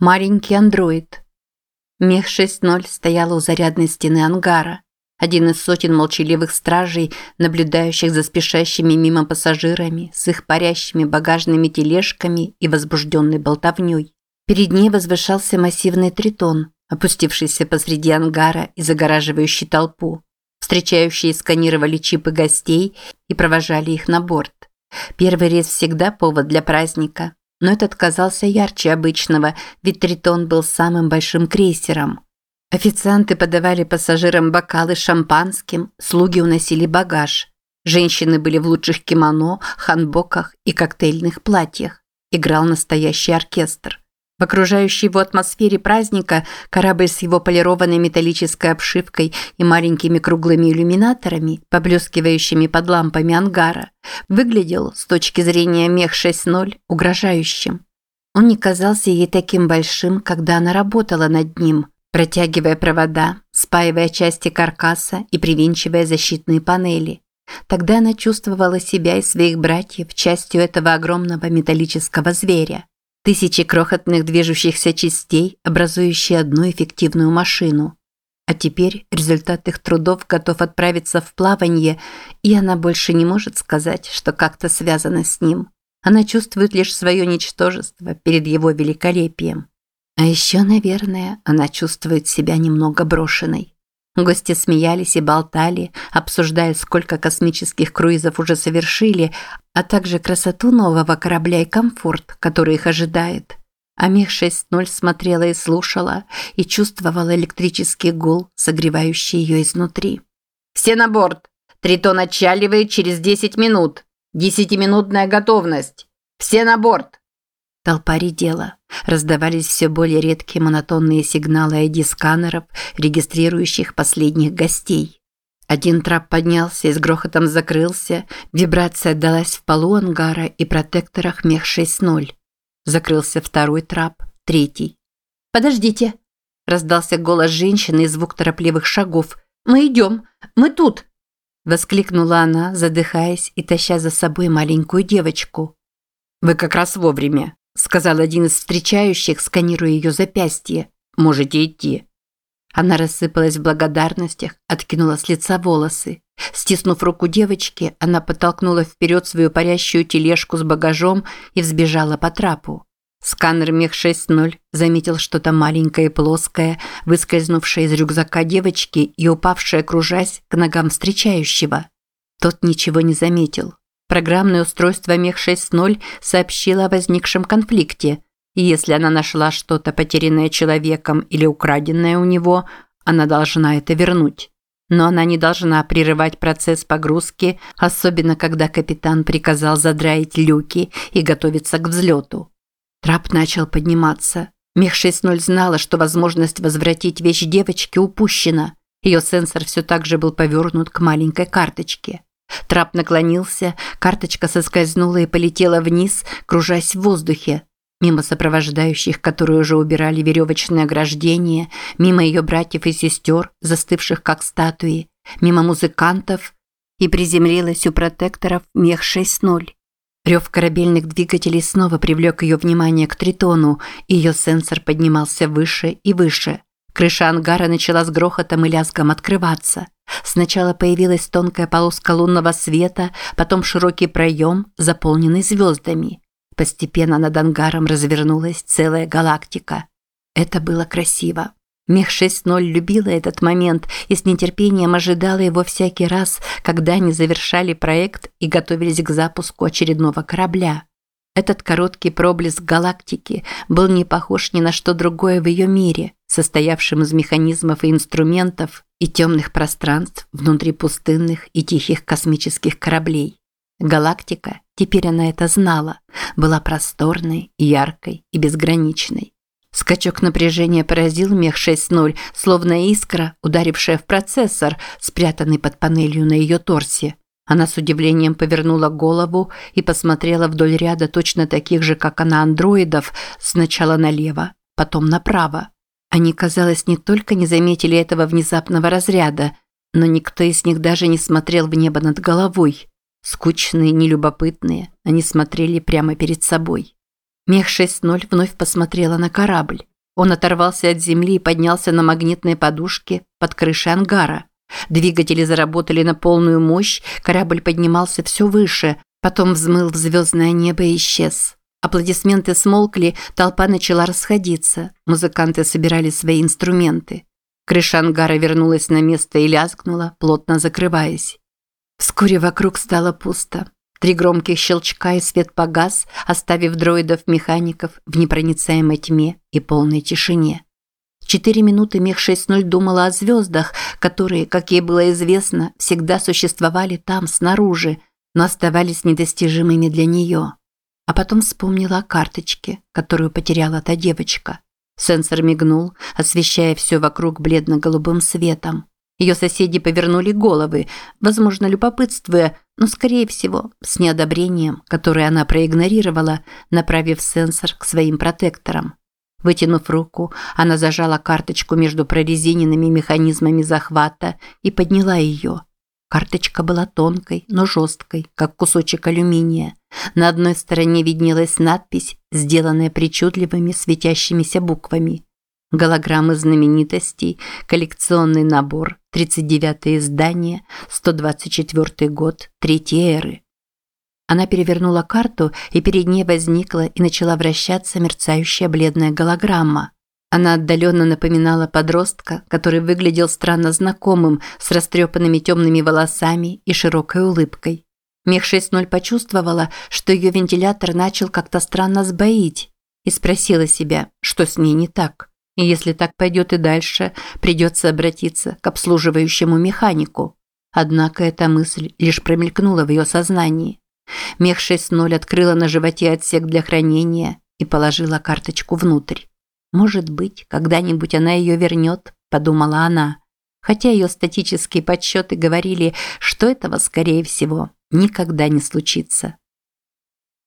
Маленький андроид. Мех 6.0 стояла у зарядной стены ангара. Один из сотен молчаливых стражей, наблюдающих за спешащими мимо пассажирами, с их парящими багажными тележками и возбужденной болтовней. Перед ней возвышался массивный тритон, опустившийся посреди ангара и загораживающий толпу. Встречающие сканировали чипы гостей и провожали их на борт. Первый рейс всегда повод для праздника, но этот казался ярче обычного, ведь Тритон был самым большим крейсером. Официанты подавали пассажирам бокалы шампанским, слуги уносили багаж. Женщины были в лучших кимоно, ханбоках и коктейльных платьях. Играл настоящий оркестр. В окружающей его атмосфере праздника корабль с его полированной металлической обшивкой и маленькими круглыми иллюминаторами, поблескивающими под лампами ангара, выглядел, с точки зрения мех 6.0, угрожающим. Он не казался ей таким большим, когда она работала над ним, протягивая провода, спаивая части каркаса и привинчивая защитные панели. Тогда она чувствовала себя и своих братьев частью этого огромного металлического зверя. Тысячи крохотных движущихся частей, образующие одну эффективную машину. А теперь результат их трудов готов отправиться в плавание, и она больше не может сказать, что как-то связано с ним. Она чувствует лишь свое ничтожество перед его великолепием. А еще, наверное, она чувствует себя немного брошенной. Гости смеялись и болтали, обсуждая, сколько космических круизов уже совершили, а также красоту нового корабля и комфорт, который их ожидает. А Мех 6.0 смотрела и слушала, и чувствовала электрический гул, согревающий ее изнутри. «Все на борт! Тритон отчаливает через 10 минут! Десятиминутная готовность! Все на борт!» Толпа редела. Раздавались все более редкие монотонные сигналы ID-сканеров, регистрирующих последних гостей. Один трап поднялся и с грохотом закрылся, вибрация отдалась в полу ангара и протекторах мех 6.0. Закрылся второй трап, третий. «Подождите!» – раздался голос женщины и звук торопливых шагов. «Мы идем! Мы тут!» Воскликнула она, задыхаясь и таща за собой маленькую девочку. «Вы как раз вовремя», сказал один из встречающих, сканируя ее запястье. «Можете идти». Она рассыпалась в благодарностях, откинула с лица волосы. Стиснув руку девочки, она подтолкнула вперед свою парящую тележку с багажом и взбежала по трапу. Сканер Мех 6.0 заметил что-то маленькое и плоское, выскользнувшее из рюкзака девочки и упавшее, кружась, к ногам встречающего. Тот ничего не заметил. Программное устройство Мех 6.0 сообщило о возникшем конфликте, и если она нашла что-то потерянное человеком или украденное у него, она должна это вернуть. Но она не должна прерывать процесс погрузки, особенно когда капитан приказал задраить люки и готовиться к взлету. Трап начал подниматься. Мех 6.0 знала, что возможность возвратить вещь девочки упущена. Ее сенсор все так же был повернут к маленькой карточке. Трап наклонился, карточка соскользнула и полетела вниз, кружась в воздухе. Мимо сопровождающих, которые уже убирали веревочное ограждение, мимо ее братьев и сестер, застывших как статуи, мимо музыкантов, и приземлилась у протекторов мех 6.0. Рев корабельных двигателей снова привлек ее внимание к тритону, и ее сенсор поднимался выше и выше. Крыша ангара начала с грохотом и лязгом открываться – Сначала появилась тонкая полоска лунного света, потом широкий проем, заполненный звездами. Постепенно над ангаром развернулась целая галактика. Это было красиво. Мех 6.0 любила этот момент и с нетерпением ожидала его всякий раз, когда они завершали проект и готовились к запуску очередного корабля. Этот короткий проблеск галактики был не похож ни на что другое в ее мире, состоявшем из механизмов и инструментов и темных пространств внутри пустынных и тихих космических кораблей. Галактика, теперь она это знала, была просторной, яркой и безграничной. Скачок напряжения поразил мех 6.0, словно искра, ударившая в процессор, спрятанный под панелью на ее торсе. Она с удивлением повернула голову и посмотрела вдоль ряда точно таких же, как она, андроидов, сначала налево, потом направо. Они, казалось, не только не заметили этого внезапного разряда, но никто из них даже не смотрел в небо над головой. Скучные, нелюбопытные, они смотрели прямо перед собой. Мех-6.0 вновь посмотрела на корабль. Он оторвался от земли и поднялся на магнитной подушке под крышей ангара. Двигатели заработали на полную мощь, корабль поднимался все выше, потом взмыл в звездное небо и исчез. Аплодисменты смолкли, толпа начала расходиться. Музыканты собирали свои инструменты. Крыша ангара вернулась на место и лязгнула, плотно закрываясь. Вскоре вокруг стало пусто. Три громких щелчка и свет погас, оставив дроидов-механиков в непроницаемой тьме и полной тишине. Четыре минуты Мех-6.0 думала о звездах, которые, как ей было известно, всегда существовали там, снаружи, но оставались недостижимыми для нее. А потом вспомнила о карточке, которую потеряла та девочка. Сенсор мигнул, освещая все вокруг бледно-голубым светом. Ее соседи повернули головы, возможно, любопытствуя, но, скорее всего, с неодобрением, которое она проигнорировала, направив сенсор к своим протекторам. Вытянув руку, она зажала карточку между прорезиненными механизмами захвата и подняла ее. Карточка была тонкой, но жесткой, как кусочек алюминия. На одной стороне виднелась надпись, сделанная причудливыми светящимися буквами. Голограммы знаменитостей, коллекционный набор, 39 издание, 124 год, третьей эры. Она перевернула карту, и перед ней возникла и начала вращаться мерцающая бледная голограмма. Она отдаленно напоминала подростка, который выглядел странно знакомым, с растрепанными темными волосами и широкой улыбкой. Мех 6.0 почувствовала, что ее вентилятор начал как-то странно сбоить, и спросила себя, что с ней не так. И если так пойдет и дальше, придется обратиться к обслуживающему механику. Однако эта мысль лишь промелькнула в ее сознании. Мех 6.0 открыла на животе отсек для хранения и положила карточку внутрь. Может быть, когда-нибудь она ее вернет, подумала она. Хотя ее статические подсчеты говорили, что этого, скорее всего, никогда не случится.